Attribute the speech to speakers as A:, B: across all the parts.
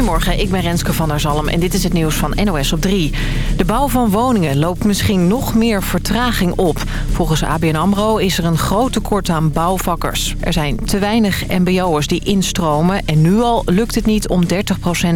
A: Goedemorgen, ik ben Renske van der Zalm en dit is het nieuws van NOS op 3. De bouw van woningen loopt misschien nog meer vertraging op. Volgens ABN AMRO is er een groot tekort aan bouwvakkers. Er zijn te weinig mbo'ers die instromen... en nu al lukt het niet om 30%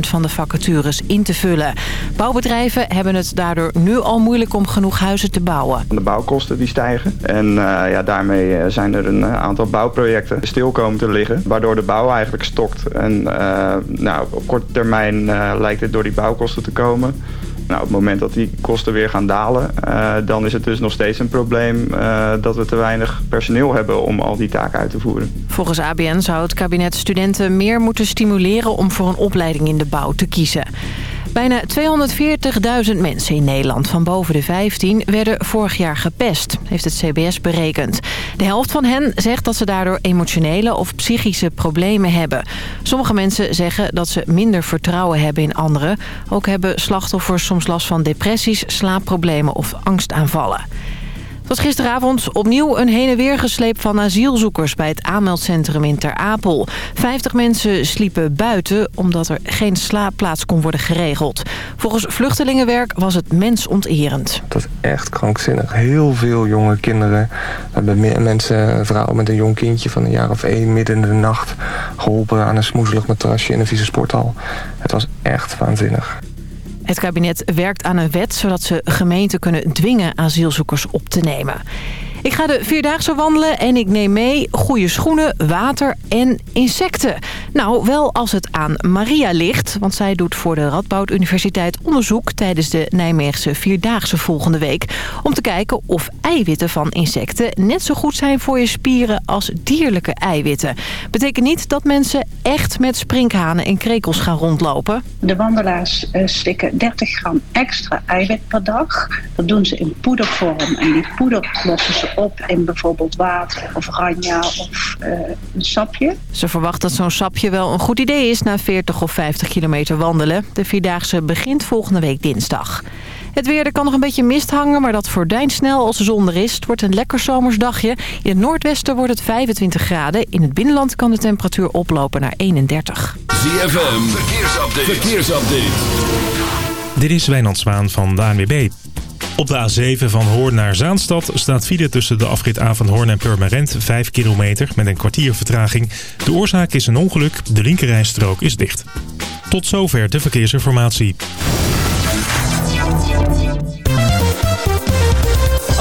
A: van de vacatures in te vullen. Bouwbedrijven hebben het daardoor nu al moeilijk om genoeg huizen te bouwen.
B: De bouwkosten die stijgen en uh, ja, daarmee eh, zijn er een aantal bouwprojecten stil komen te liggen... waardoor de bouw eigenlijk stokt. En uh, nou, op korte termijn lijkt het door die bouwkosten te komen... Nou, op het moment dat die kosten weer gaan dalen, uh, dan is het dus nog steeds een probleem uh, dat we te weinig personeel hebben om al die taken uit te voeren.
A: Volgens ABN zou het kabinet studenten meer moeten stimuleren om voor een opleiding in de bouw te kiezen. Bijna 240.000 mensen in Nederland van boven de 15 werden vorig jaar gepest, heeft het CBS berekend. De helft van hen zegt dat ze daardoor emotionele of psychische problemen hebben. Sommige mensen zeggen dat ze minder vertrouwen hebben in anderen. Ook hebben slachtoffers soms last van depressies, slaapproblemen of angstaanvallen. Het was gisteravond opnieuw een heen en weer gesleep van asielzoekers bij het aanmeldcentrum in Ter Apel. Vijftig mensen sliepen buiten omdat er geen slaapplaats kon worden geregeld. Volgens Vluchtelingenwerk was het mensonterend.
C: Dat is echt krankzinnig. Heel veel jonge kinderen. Hebben mensen, een vrouw met een jong kindje van een jaar of één midden in de nacht geholpen aan een smoezelig matrasje in een vieze sporthal. Het was echt waanzinnig.
A: Het kabinet werkt aan een wet zodat ze gemeenten kunnen dwingen asielzoekers op te nemen. Ik ga de Vierdaagse wandelen en ik neem mee goede schoenen, water en insecten. Nou, wel als het aan Maria ligt, want zij doet voor de Radboud Universiteit onderzoek tijdens de Nijmeegse Vierdaagse volgende week. Om te kijken of eiwitten van insecten net zo goed zijn voor je spieren als dierlijke eiwitten. Betekent niet dat mensen echt met sprinkhanen en krekels gaan rondlopen.
D: De wandelaars uh, slikken 30 gram extra eiwit per dag. Dat doen ze in poedervorm en die poeder lossen ze op in bijvoorbeeld water of ranja of uh, een sapje.
A: Ze verwacht dat zo'n sapje wel een goed idee is na 40 of 50 kilometer wandelen. De Vierdaagse begint volgende week dinsdag. Het weer, er kan nog een beetje mist hangen, maar dat verdwijnt snel als de zon er is. Het wordt een lekker zomersdagje. In het noordwesten wordt het 25 graden. In het binnenland kan de temperatuur oplopen naar 31.
E: ZFM, verkeersupdate. verkeersupdate.
F: Dit is Wijnand Zwaan van de ANWB. Op de A7 van Hoorn naar Zaanstad staat file tussen de afrit A van Hoorn en Purmerend 5 kilometer met een kwartier vertraging. De oorzaak is een ongeluk, de linkerrijstrook is dicht. Tot zover de verkeersinformatie.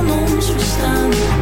G: Não ons verstaan.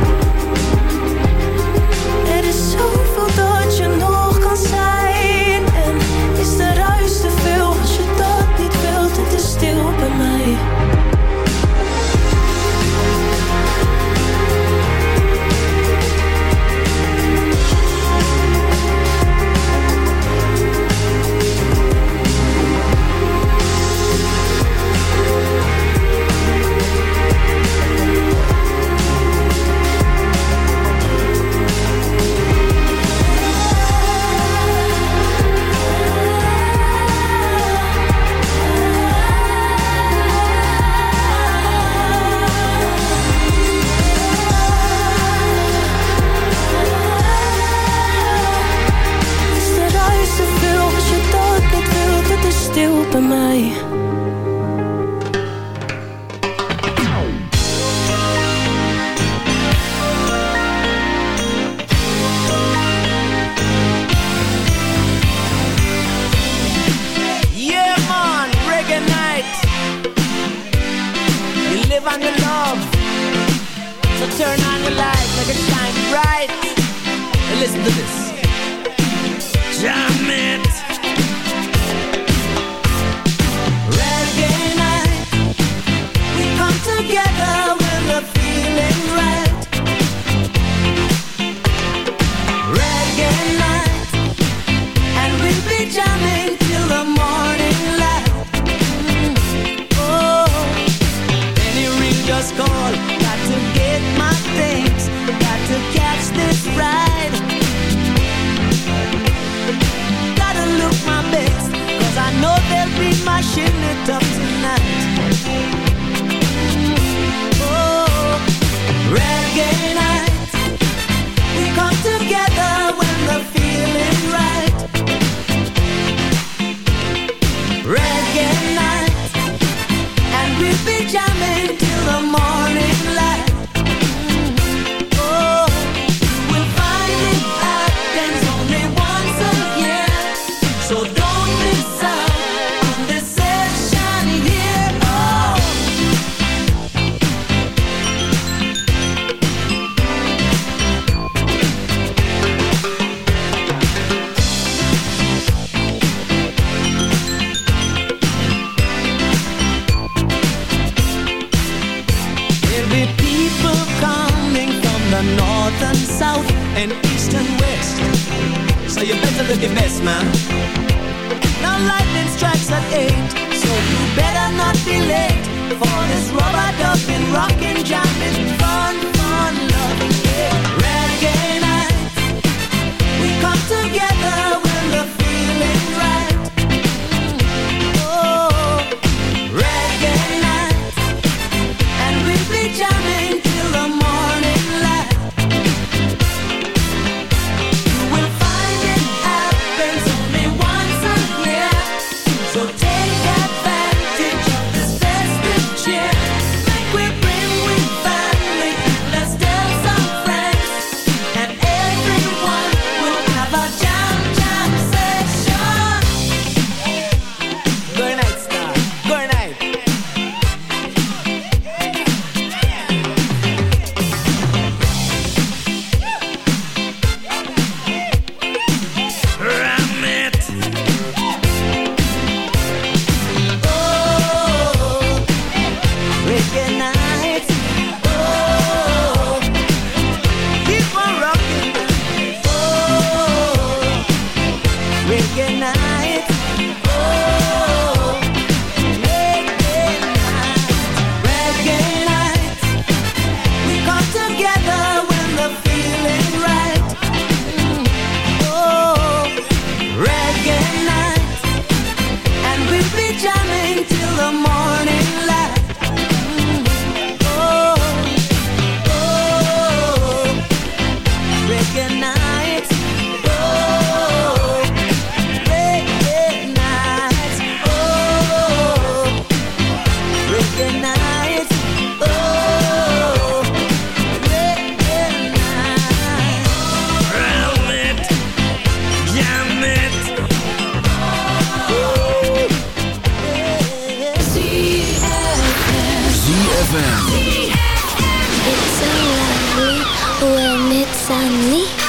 H: suddenly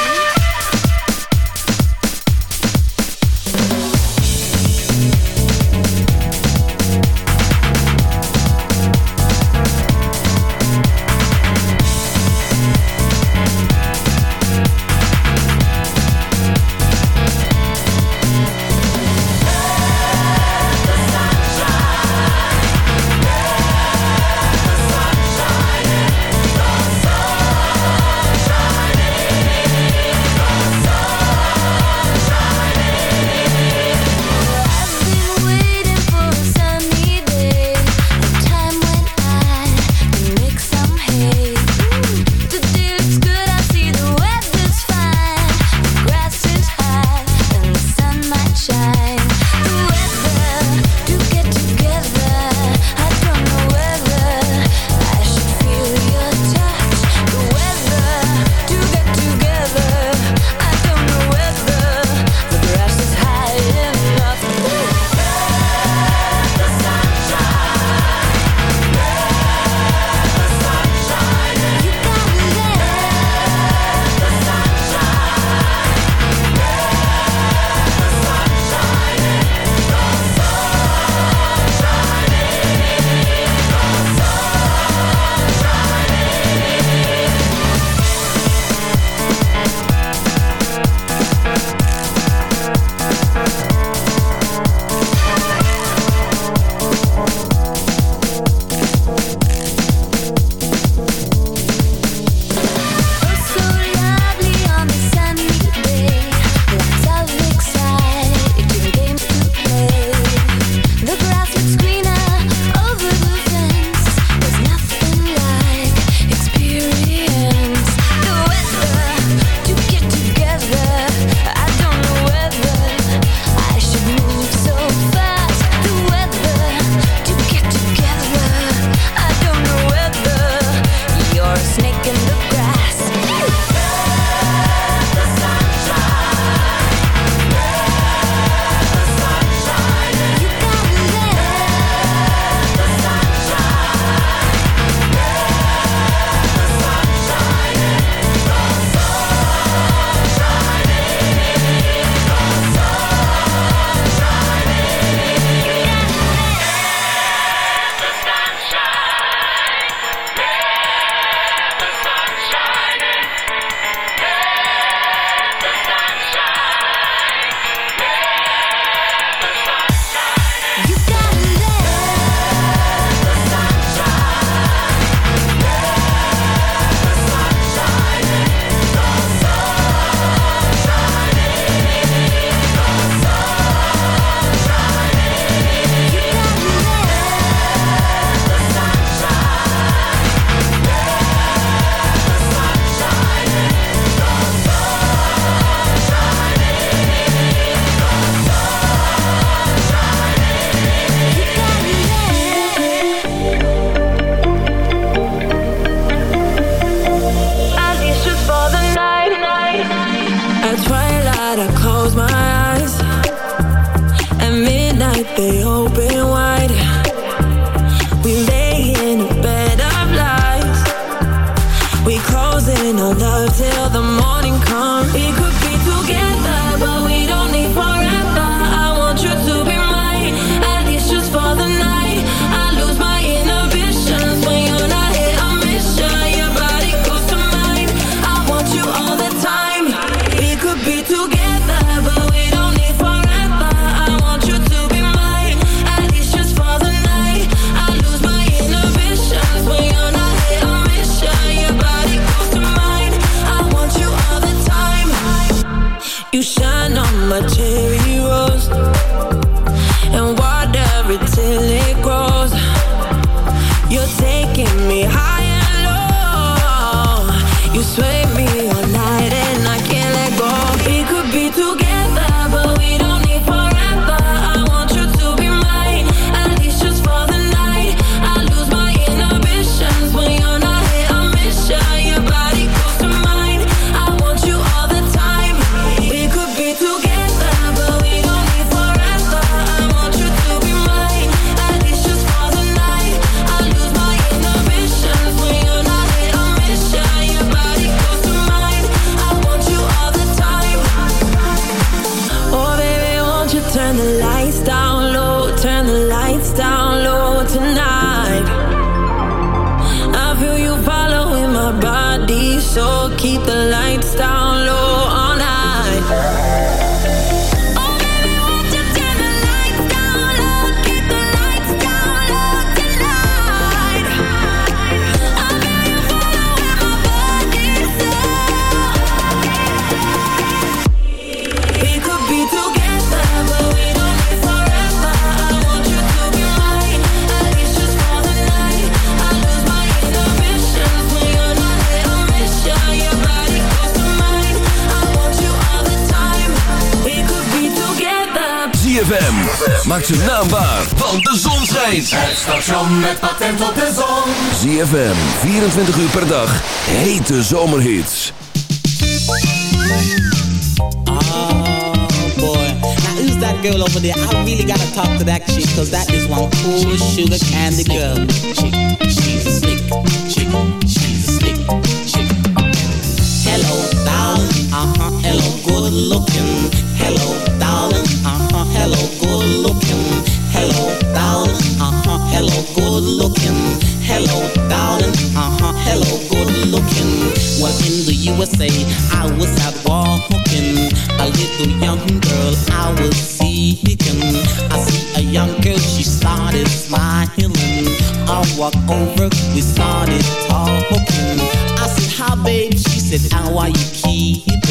H: the morning
E: Maak zijn naam waar, want de zon schijnt.
I: Het station met patent op de zon.
E: ZFM, 24 uur per dag. Hete zomerhits.
J: Oh boy. Now who's that girl over there? I really gotta talk to that chick, cause that is one cool sugar candy girl. Chick, she's a slick chick, she's a slick chick. Hello, darling, uh-huh, hello, good looking. Hello, darling, hello, good looking. Hello, darling, uh-huh, hello, good looking. Hello, darling, uh-huh, hello, good looking. Well, in the USA, I was out walking. A little young girl I was seeking. I see a young girl, she started smiling. I walk over, we started talking. I said, hi babe, she said, how are you keeping?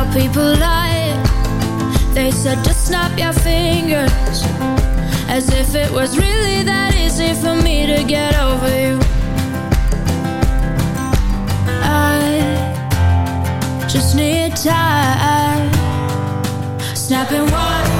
K: how people lie. They said to snap your fingers As if it was really that easy for me to get over you. I just need time Snapping one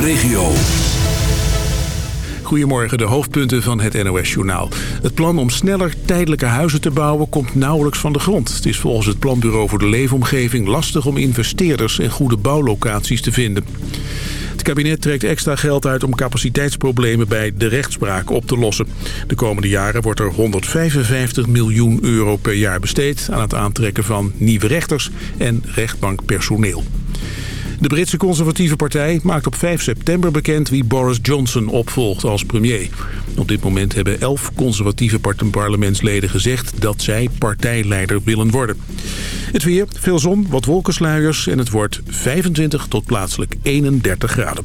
E: De regio.
L: Goedemorgen, de hoofdpunten van het NOS-journaal. Het plan om sneller tijdelijke huizen te bouwen komt nauwelijks van de grond. Het is volgens het Planbureau voor de Leefomgeving lastig om investeerders en goede bouwlocaties te vinden. Het kabinet trekt extra geld uit om capaciteitsproblemen bij de rechtspraak op te lossen. De komende jaren wordt er 155 miljoen euro per jaar besteed aan het aantrekken van nieuwe rechters en rechtbankpersoneel. De Britse conservatieve partij maakt op 5 september bekend wie Boris Johnson opvolgt als premier. Op dit moment hebben elf conservatieve parlementsleden gezegd dat zij partijleider willen worden. Het weer, veel zon, wat wolkensluiers en het wordt 25 tot plaatselijk 31 graden.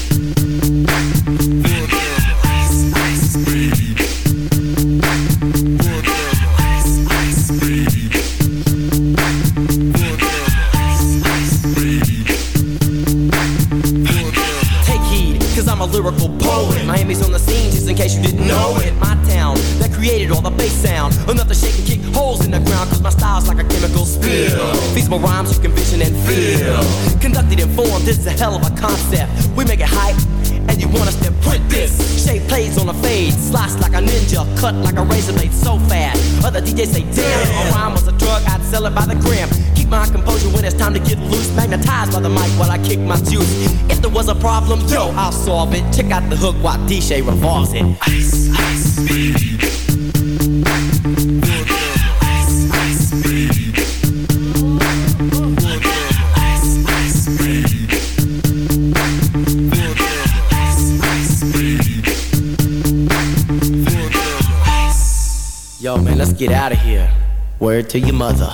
M: kick my juice If there was a problem, yo, I'll solve it Check out the hook while DJ revolves it Ice, ice, baby Yo, man, let's get out of here. Word to your mother.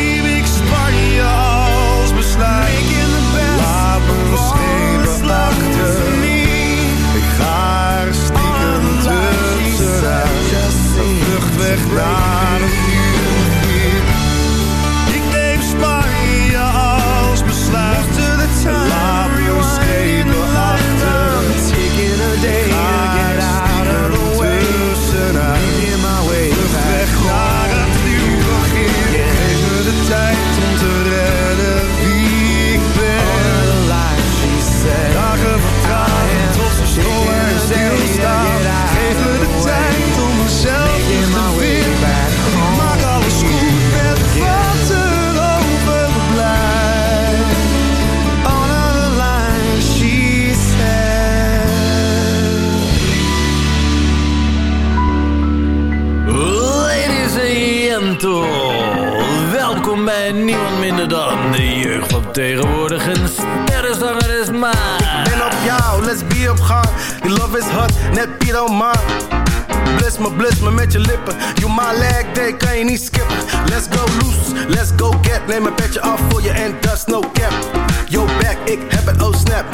N: Right. Bij niemand minder dan de jeugd van tegenwoordig. Een sterrenzanger is maar.
O: ben op jou, let's be op gang. Die love is hot, net Piet man. Bliss me, bliss me met je lippen. You my leg day, kan je niet skippen. Let's go loose, let's go get. Neem een petje af voor je en dat no cap. Yo back, ik heb het, oh snap.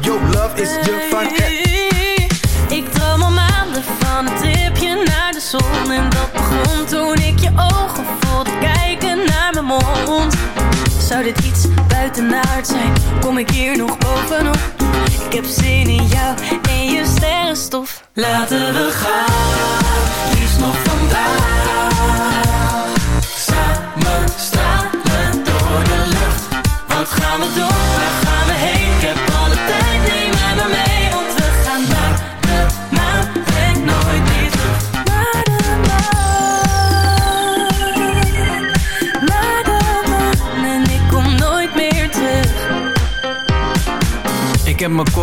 O: Yo love is je van
P: Ik droom al maanden van een tripje naar de zon En dat begon toen ik je ogen Zou dit iets buitenaard zijn? Kom ik hier nog bovenop? Ik heb zin in jou en je sterrenstof Laten we gaan, liefst nog vandaag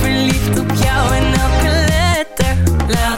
P: Verliefd op jou en elke letter. Laten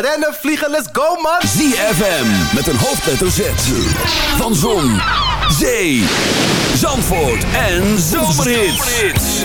O: rennen, vliegen, let's go man.
E: ZFM met een hoofdletter Z. Van Zon, Zee, Zandvoort en Zomerhits.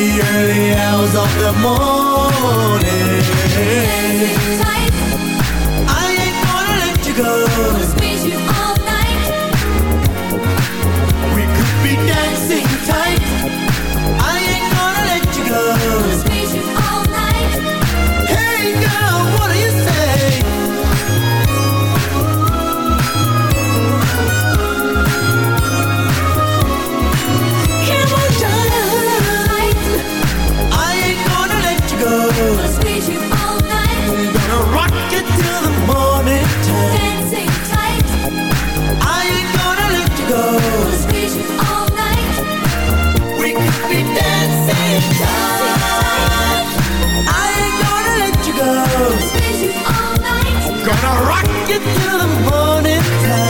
I: the early hours of the morning. I ain't gonna let you go
K: I'll squeeze you all night
I: We could be dancing gonna rock you till the morning. time